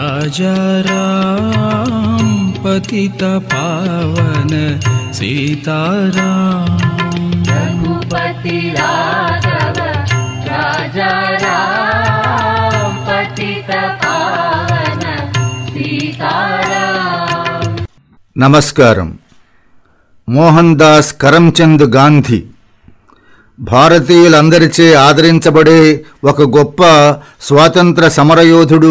राजा राम पतित पावन सीताराम रघुपति राघव राजा राम पतित पावन सीताराम నమస్కారం మోహన్ దాస్ కరంచంద్ గాంధీ భారతీయులందరిచే ఆదరించబడే ఒక గొప్ప స్వాతంత్ర సమరయోధుడు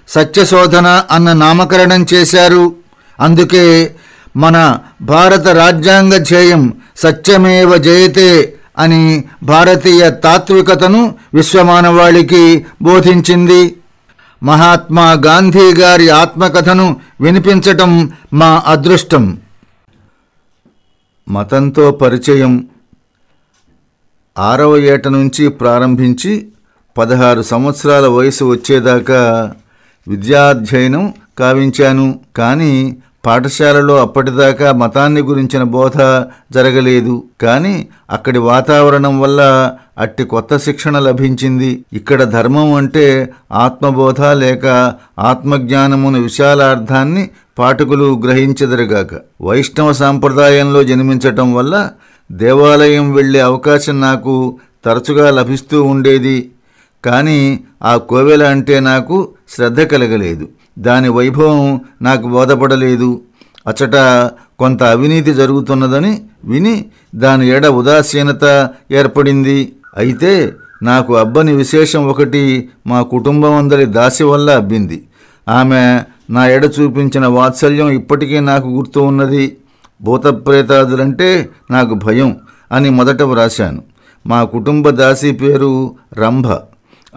సత్యశోధన అన్న నామకరణం చేశారు. అందుకే మన భారత రాజ్యాంగ ధ్యేయం సత్యమేవ జయతే అని భారతీయ తాత్వికతను విశ్వమానవాళికి బోధించింది. మహాత్మా గాంధీ గారి ఆత్మకథను వినిపించటం మా అదృష్టం. మతంతో పరిచయం. ఆరవ ఏట నుంచి ప్రారంభించి పదహారు సంవత్సరాల వయసు వచ్చేదాకా విద్యాధ్యయనం కావించాను. కానీ పాఠశాలలో అప్పటిదాకా మతాన్ని గురించిన బోధ జరగలేదు. కానీ అక్కడి వాతావరణం వల్ల అట్టి కొత్త శిక్షణ లభించింది. ఇక్కడ ధర్మం అంటే ఆత్మబోధ లేక ఆత్మజ్ఞానమున విశాలార్థాన్ని పాఠకులు గ్రహించదరుగాక. వైష్ణవ సాంప్రదాయంలో జన్మించటం వల్ల దేవాలయం వెళ్ళే అవకాశం నాకు తరచుగా లభిస్తూ ఉండేది. కానీ ఆ కోవెల అంటే నాకు శ్రద్ధ కలగలేదు. దాని వైభవం నాకు బోధపడలేదు. అచ్చట కొంత అవినీతి జరుగుతున్నదని విని దాని ఎడ ఉదాసీనత ఏర్పడింది. అయితే నాకు అబ్బని విశేషం ఒకటి మా కుటుంబం అందరి దాసి వల్ల అబ్బింది. ఆమె నా ఎడ చూపించిన వాత్సల్యం ఇప్పటికీ నాకు గుర్తు ఉన్నది. భూతప్రేతాదులంటే నాకు భయం అని మొదట వ్రాశాను. మా కుటుంబ దాసి పేరు రంభ.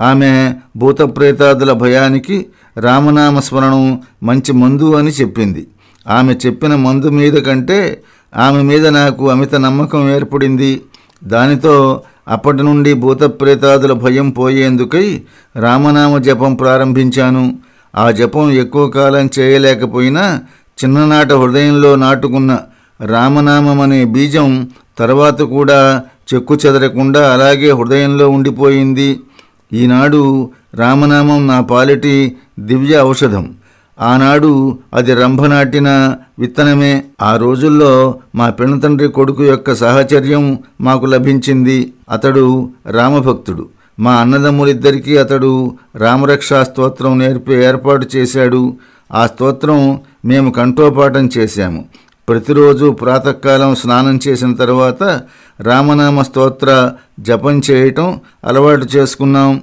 ఆమె భూతప్రేతాదుల భయానికి రామనామ స్మరణం మంచి మందు అని చెప్పింది. ఆమె చెప్పిన మందు మీద కంటే ఆమె మీద నాకు అమిత నమ్మకం ఏర్పడింది. దానితో అప్పటి నుండి భూతప్రేతాదుల భయం పోయేందుకై రామనామ జపం ప్రారంభించాను. ఆ జపం ఎక్కువ కాలం చేయలేకపోయినా చిన్ననాట హృదయంలో నాటుకున్న రామనామం అనే బీజం తర్వాత కూడా చెక్కు చెదరకుండా అలాగే హృదయంలో ఉండిపోయింది. ఈనాడు రామనామం నా పాలిటి దివ్య ఔషధం. ఆనాడు అది రంభనాటిన విత్తనమే. ఆ రోజుల్లో మా పెనతండ్రి కొడుకు యొక్క సాహచర్యం మాకు లభించింది. అతడు రామభక్తుడు. మా అన్నదమ్ములిద్దరికీ అతడు రామరక్షా స్తోత్రం నేర్పే ఏర్పాటు చేశాడు. ఆ స్తోత్రం మేము కంఠోపాఠం చేశాము. ప్రతిరోజు ప్రాతకాలం స్నానం చేసిన తర్వాత రామనామ స్తోత్ర జపం చేయటం అలవాటు చేసుకున్నాం.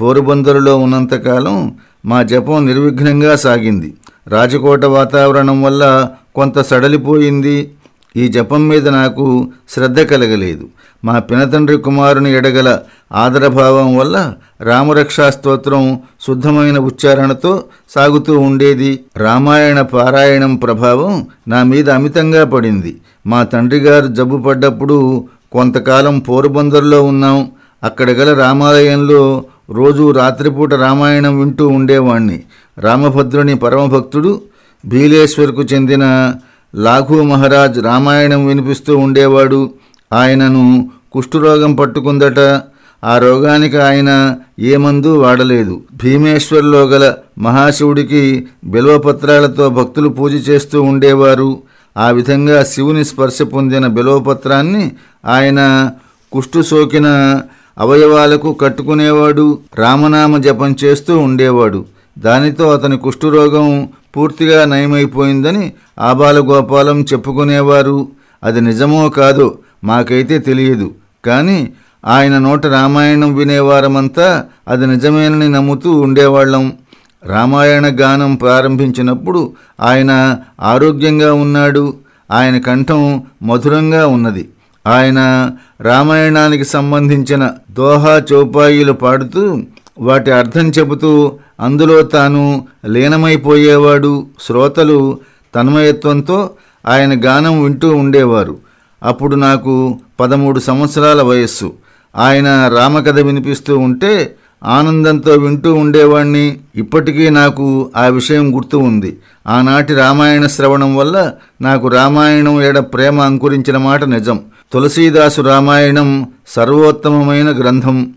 పోరుబందరులో ఉన్నంతకాలం మా జపం నిర్విఘ్నంగా సాగింది. రాజకోట వాతావరణం వల్ల కొంత సడలిపోయింది. ఈ జపం మీద నాకు శ్రద్ధ కలగలేదు. మా పినతండ్రి కుమారుని ఎడగల ఆదరభావం వల్ల రామరక్షా స్తోత్రం శుద్ధమైన ఉచ్చారణతో సాగుతూ ఉండేది. రామాయణ పారాయణం ప్రభావం నా మీద అమితంగా పడింది. మా తండ్రి గారు జబ్బు పడ్డప్పుడు కొంతకాలం పోరుబందర్లో ఉన్నాం. అక్కడ గల రామాలయంలో రోజు రాత్రిపూట రామాయణం వింటూ ఉండేవాణ్ణి. రామభద్రుని పరమభక్తుడు భీలేశ్వర్కు చెందిన లాఘూ మహారాజ్ రామాయణం వినిపిస్తూ ఉండేవాడు. ఆయనను కుష్ఠురోగం పట్టుకుందట. ఆ రోగానికి ఆయన ఏ మందు వాడలేదు. భీమేశ్వర్లో గల మహాశివుడికి బిల్వపత్రాలతో భక్తులు పూజ చేస్తూ ఉండేవారు. ఆ విధంగా శివుని స్పర్శ పొందిన బిల్వపత్రాన్ని ఆయన కుష్టు సోకిన అవయవాలకు కట్టుకునేవాడు. రామనామ జపం చేస్తూ ఉండేవాడు. దానితో అతని కుష్ఠురోగం పూర్తిగా నయమైపోయిందని ఆబాలగోపాలం చెప్పుకునేవారు. అది నిజమో కాదో మాకైతే తెలియదు. కానీ ఆయన నోట రామాయణం వినేవారమంతా అది నిజమేనని నమ్ముతూ ఉండేవాళ్ళం. రామాయణ గానం ప్రారంభించినప్పుడు ఆయన ఆరోగ్యంగా ఉన్నాడు. ఆయన కంఠం మధురంగా ఉన్నది. ఆయన రామాయణానికి సంబంధించిన దోహా చౌపాయిలు పాడుతూ వాటి అర్థం చెబుతూ అందులో తాను లీనమైపోయేవాడు. శ్రోతలు తన్మయత్వంతో ఆయన గానం వింటూ ఉండేవారు. అప్పుడు నాకు పదమూడు సంవత్సరాల వయస్సు. ఆయన రామకథ వినిపిస్తూ ఉంటే ఆనందంతో వింటూ ఉండేవాణ్ణి. ఇప్పటికీ నాకు ఆ విషయం గుర్తు ఉంది. ఆనాటి రామాయణ శ్రవణం వల్ల నాకు రామాయణం ఏడ ప్రేమ అంకురించిన మాట నిజం. తులసీదాసు రామాయణం సర్వోత్తమమైన గ్రంథం.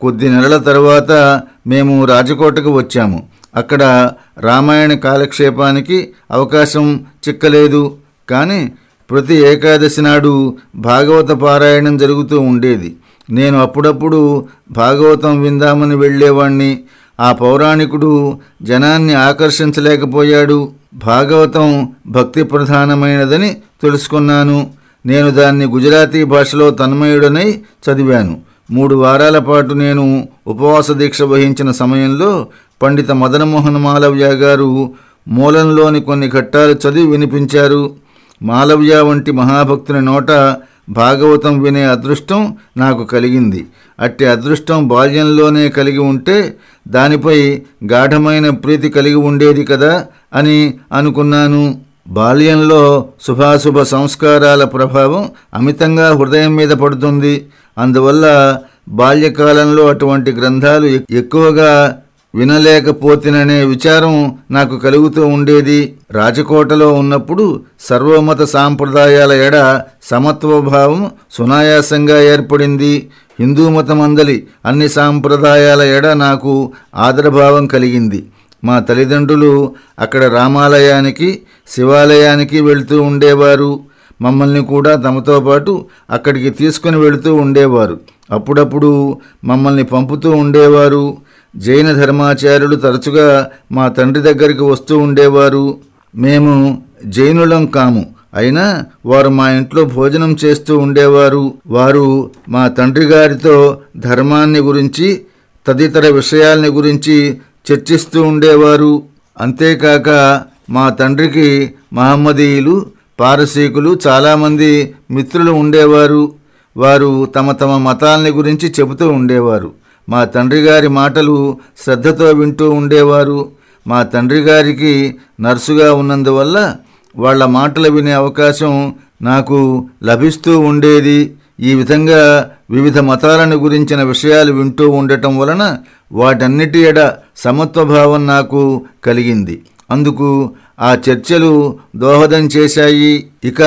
కొద్ది నెలల తర్వాత మేము రాజకోటకు వచ్చాము. అక్కడ రామాయణ కాలక్షేపానికి అవకాశం చిక్కలేదు. కానీ ప్రతి ఏకాదశి నాడు భాగవత పారాయణం జరుగుతూ ఉండేది. నేను అప్పుడప్పుడు భాగవతం విందామని వెళ్ళేవాణ్ణి. ఆ పౌరాణికుడు జనాన్ని ఆకర్షించలేకపోయాడు. భాగవతం భక్తి ప్రధానమైనదని తెలుసుకున్నాను. నేను దాన్ని గుజరాతీ భాషలో తన్మయుడనై చదివాను. మూడు వారాల పాటు నేను ఉపవాస దీక్ష వహించిన సమయంలో పండిత మదనమోహన్ మాలవ్య గారు మూలంలోని కొన్ని ఘట్టాలు చదివి వినిపించారు. మాలవ్య వంటి మహాభక్తుని నోట భాగవతం వినే అదృష్టం నాకు కలిగింది. అట్టి అదృష్టం బాల్యంలోనే కలిగి ఉంటే దానిపై గాఢమైన ప్రీతి కలిగి ఉండేది కదా అని అనుకున్నాను. బాల్యంలో శుభాశుభ సంస్కారాల ప్రభావం అమితంగా హృదయం మీద పడుతుంది. అందువల్ల బాల్యకాలంలో అటువంటి గ్రంథాలు ఎక్- ఎక్కువగా వినలేకపోతిననే విచారం నాకు కలుగుతూ ఉండేది. రాజకోటలో ఉన్నప్పుడు సర్వమత సాంప్రదాయాల ఎడ సమత్వభావం సునాయాసంగా ఏర్పడింది. హిందూ మతమందలి అన్ని సాంప్రదాయాల ఎడ నాకు ఆదరభావం కలిగింది. మా తల్లిదండ్రులు అక్కడ రామాలయానికి శివాలయానికి వెళ్తూ ఉండేవారు. మమ్మల్ని కూడా తమతో పాటు అక్కడికి తీసుకుని వెళుతూ ఉండేవారు. అప్పుడప్పుడు మమ్మల్ని పంపుతూ ఉండేవారు. జైన ధర్మాచార్యులు తరచుగా మా తండ్రి దగ్గరికి వస్తూ ఉండేవారు. మేము జైనులం కాము. అయినా వారు మా ఇంట్లో భోజనం చేస్తూ ఉండేవారు. వారు మా తండ్రి గారితో ధర్మాన్ని గురించి తదితర విషయాల్ని గురించి చర్చిస్తూ ఉండేవారు. అంతేకాక మా తండ్రికి మహమ్మదీయులు పారసీకులు చాలామంది మిత్రులు ఉండేవారు. వారు తమ తమ మతాల్ని గురించి చెబుతూ ఉండేవారు. మా తండ్రి గారి మాటలు శ్రద్ధతో వింటూ ఉండేవారు. మా తండ్రి గారికి నర్సుగా ఉన్నందువల్ల వాళ్ళ మాటలు వినే అవకాశం నాకు లభిస్తూ ఉండేది. ఈ విధంగా వివిధ మతాలను గురించిన విషయాలు వింటూ ఉండటం వలన వాటన్నిటి ఎడ సమత్వభావం నాకు కలిగింది. అందుకు ఆ చర్చలు దోహదం చేశాయి. ఇక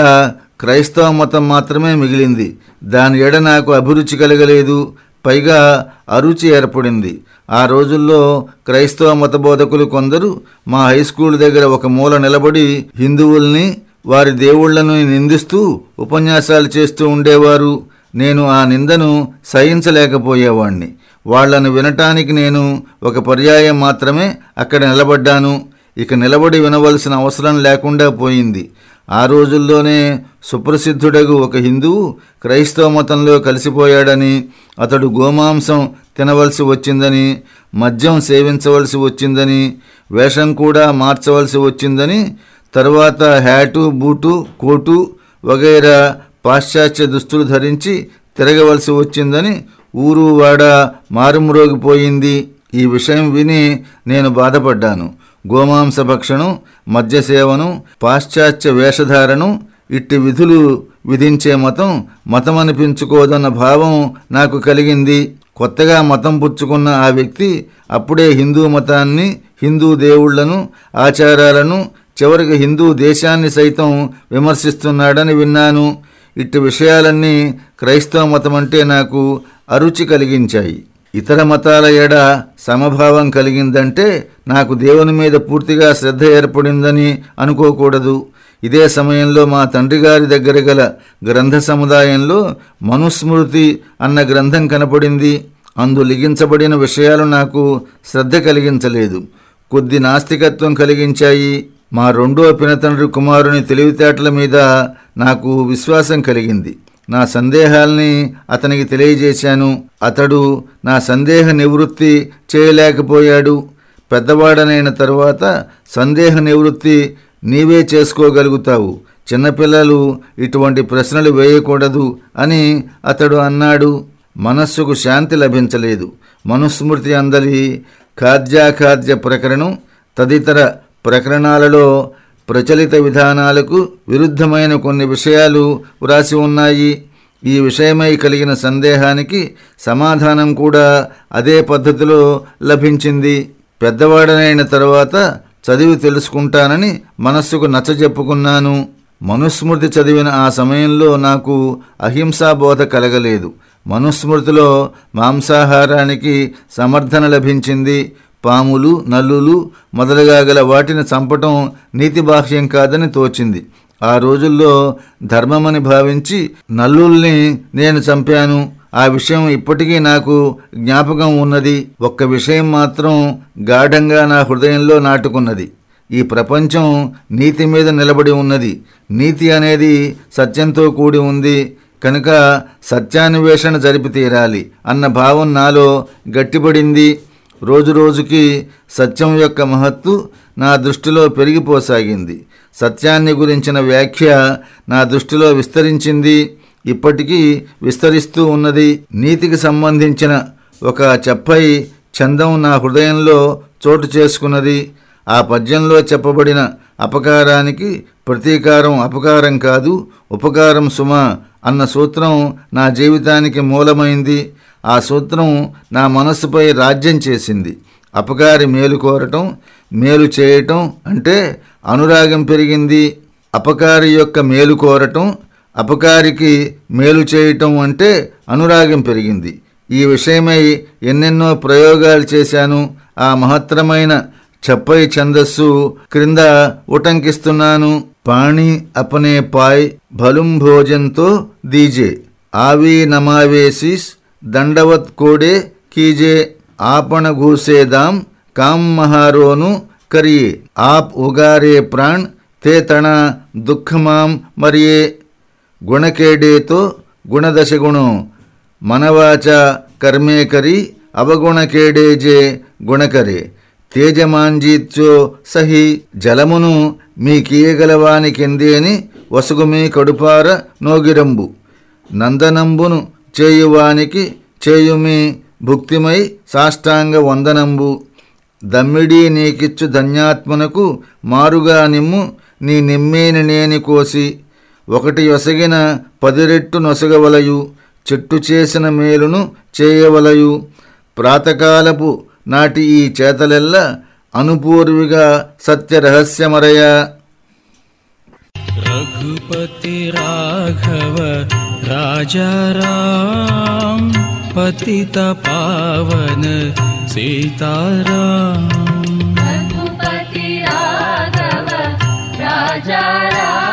క్రైస్తవ మతం మాత్రమే మిగిలింది. దాని ఎడ నాకు అభిరుచి కలగలేదు. పైగా అరుచి ఏర్పడింది. ఆ రోజుల్లో క్రైస్తవ మత బోధకులు కొందరు మా హై స్కూల్ దగ్గర ఒక మూల నిలబడి హిందువుల్ని వారి దేవుళ్ళను నిందిస్తూ ఉపన్యాసాలు చేస్తూ ఉండేవారు. నేను ఆ నిందను సహించలేకపోయేవాణ్ణి. వాళ్ళను వినటానికి నేను ఒక పర్యాయం మాత్రమే అక్కడ నిలబడ్డాను. ఇక నిలబడి వినవలసిన అవసరం లేకుండా పోయింది. ఆ రోజుల్లోనే సుప్రసిద్ధుడగు ఒక హిందువు క్రైస్తవ మతంలో కలిసిపోయాడని అతడు గోమాంసం తినవలసి వచ్చిందని మద్యం సేవించవలసి వచ్చిందని వేషం కూడా మార్చవలసి వచ్చిందని తర్వాత హ్యాటు బూటు కోటు వగైరా పాశ్చాత్య దుస్తులు ధరించి తిరగవలసి వచ్చిందని ఊరు వాడ మారుమ్రోగిపోయింది ఈ విషయం విని నేను బాధపడ్డాను. గోమాంస భక్షణం మద్యసేవను పాశ్చాత్య వేషధారణం ఇట్టి విధులు విధించే మతం మతం అనిపించుకోదన్న భావం నాకు కలిగింది. కొత్తగా మతం పుచ్చుకున్న ఆ వ్యక్తి అప్పుడే హిందూ మతాన్ని హిందూ దేవుళ్ళను ఆచారాలను చివరికి హిందూ దేశాన్ని సైతం విమర్శిస్తున్నాడని విన్నాను. ఇట్టి విషయాలన్నీ క్రైస్తవ మతం అంటే నాకు అరుచి కలిగించాయి. ఇతర మతాల ఎడ సమభావం కలిగిందంటే నాకు దేవుని మీద పూర్తిగా శ్రద్ధ ఏర్పడిందని అనుకోకూడదు. ఇదే సమయంలో మా తండ్రి గారి దగ్గర గల గ్రంథ సముదాయంలో మనుస్మృతి అన్న గ్రంథం కనపడింది. అందు లిఖించబడిన విషయాలు నాకు శ్రద్ధ కలిగించలేదు. కొద్ది నాస్తికత్వం కలిగించాయి. మా రెండో పినతండ్రి కుమారుని తెలివితేటల మీద నాకు విశ్వాసం కలిగింది. నా సందేహాల్ని అతనికి తెలియజేశాను. అతడు నా సందేహ నివృత్తి చేయలేకపోయాడు. పెద్దవాడనైన తర్వాత సందేహ నివృత్తి నీవే చేసుకోగలుగుతావు. చిన్నపిల్లలు ఇటువంటి ప్రశ్నలు వేయకూడదు అని అతడు అన్నాడు. మనస్సుకు శాంతి లభించలేదు. మనుస్మృతి అందలి ఖాద్యాఖాద్య ప్రకరణం తదితర ప్రకరణాలలో ప్రచలిత విధానాలకు విరుద్ధమైన కొన్ని విషయాలు వ్రాసి ఉన్నాయి. ఈ విషయమై కలిగిన సందేహానికి సమాధానం కూడా అదే పద్ధతిలో లభించింది. పెద్దవాడనైన తర్వాత చదివి తెలుసుకుంటానని మనస్సుకు నచ్చజెప్పుకున్నాను మనుస్మృతి చదివిన ఆ సమయంలో నాకు అహింసా బోధ కలగలేదు. మనుస్మృతిలో మాంసాహారానికి సమర్థన లభించింది. పాములు నల్లులు మొదలుగా గల వాటిని చంపటం నీతిబాహ్యం కాదని తోచింది. ఆ రోజుల్లో ధర్మమని భావించి నల్లుల్ని నేను చంపాను. ఆ విషయం ఇప్పటికీ నాకు జ్ఞాపకం ఉన్నది. ఒక్క విషయం మాత్రం గాఢంగా నా హృదయంలో నాటుకున్నది. ఈ ప్రపంచం నీతి మీద నిలబడి ఉన్నది. నీతి అనేది సత్యంతో కూడి ఉంది. కనుక సత్యాన్వేషణ జరిపి తీరాలి అన్న భావం నాలో గట్టిపడింది. రోజురోజుకి సత్యం యొక్క మహత్తు నా దృష్టిలో పెరిగిపోసాగింది. సత్యాన్ని గురించిన వ్యాఖ్య నా దృష్టిలో విస్తరించింది. ఇప్పటికీ విస్తరిస్తూ ఉన్నది. నీతికి సంబంధించిన ఒక చెప్పై చందం నా హృదయంలో చోటు చేసుకున్నది. ఆ పద్యంలో చెప్పబడిన అపకారానికి ప్రతీకారం అపకారం కాదు ఉపకారం సుమ అన్న సూత్రం నా జీవితానికి మూలమైంది. ఆ సూత్రం నా మనస్సుపై రాజ్యం చేసింది. అపకారి మేలు కోరటం మేలు చేయటం అంటే అనురాగం పెరిగింది. అపకారి యొక్క మేలు కోరటం అపకారికి మేలు చేయటం అంటే అనురాగం పెరిగింది. ఈ విషయమై ఎన్నెన్నో ప్రయోగాలు చేశాను. ఆ మహత్తరమైన చెప్పై ఛందస్సు క్రింద ఉటంకిస్తున్నాను. పాణి అపనే పాయ్ భలుం భోజంతో దీజే. ఆవి నమావేసిస్ దండవత్ కోడే కీజే. ఆపణ ఘూసేదాం కామ్ మహారోను కరియే. ఆప్ ఉగారే ప్రాణ్ తే తణ దుఃఖమాం మరియే. గుణకేడేతో గుణదశగుణం మనవాచ కర్మేకరి అవగుణకేడేజే గుణకరే తేజమాంజీత్యో సహి జలమును మీ కీయగలవానికెంది అని కడుపార నోగిరంబు. నందనంబును చేయువానికి చేయుమి భుక్తిమై సాష్టాంగ వందనంబు. దమ్మిడి నీకిచ్చు ధన్యాత్మనకు మారుగా నిమ్ము నీ నిమ్మేని నేని కోసి ఒకటి ఒసగిన పదిరెట్టు నొసగవలయు చెట్టు చేసిన మేలును చేయవలయు. ప్రాతకాలపు నాటి ఈ చేతలెల్లా అనుపూర్విగా సత్యరహస్యమరయ. రఘుపతి రాఘవ రాజారాం సీతారా. పావన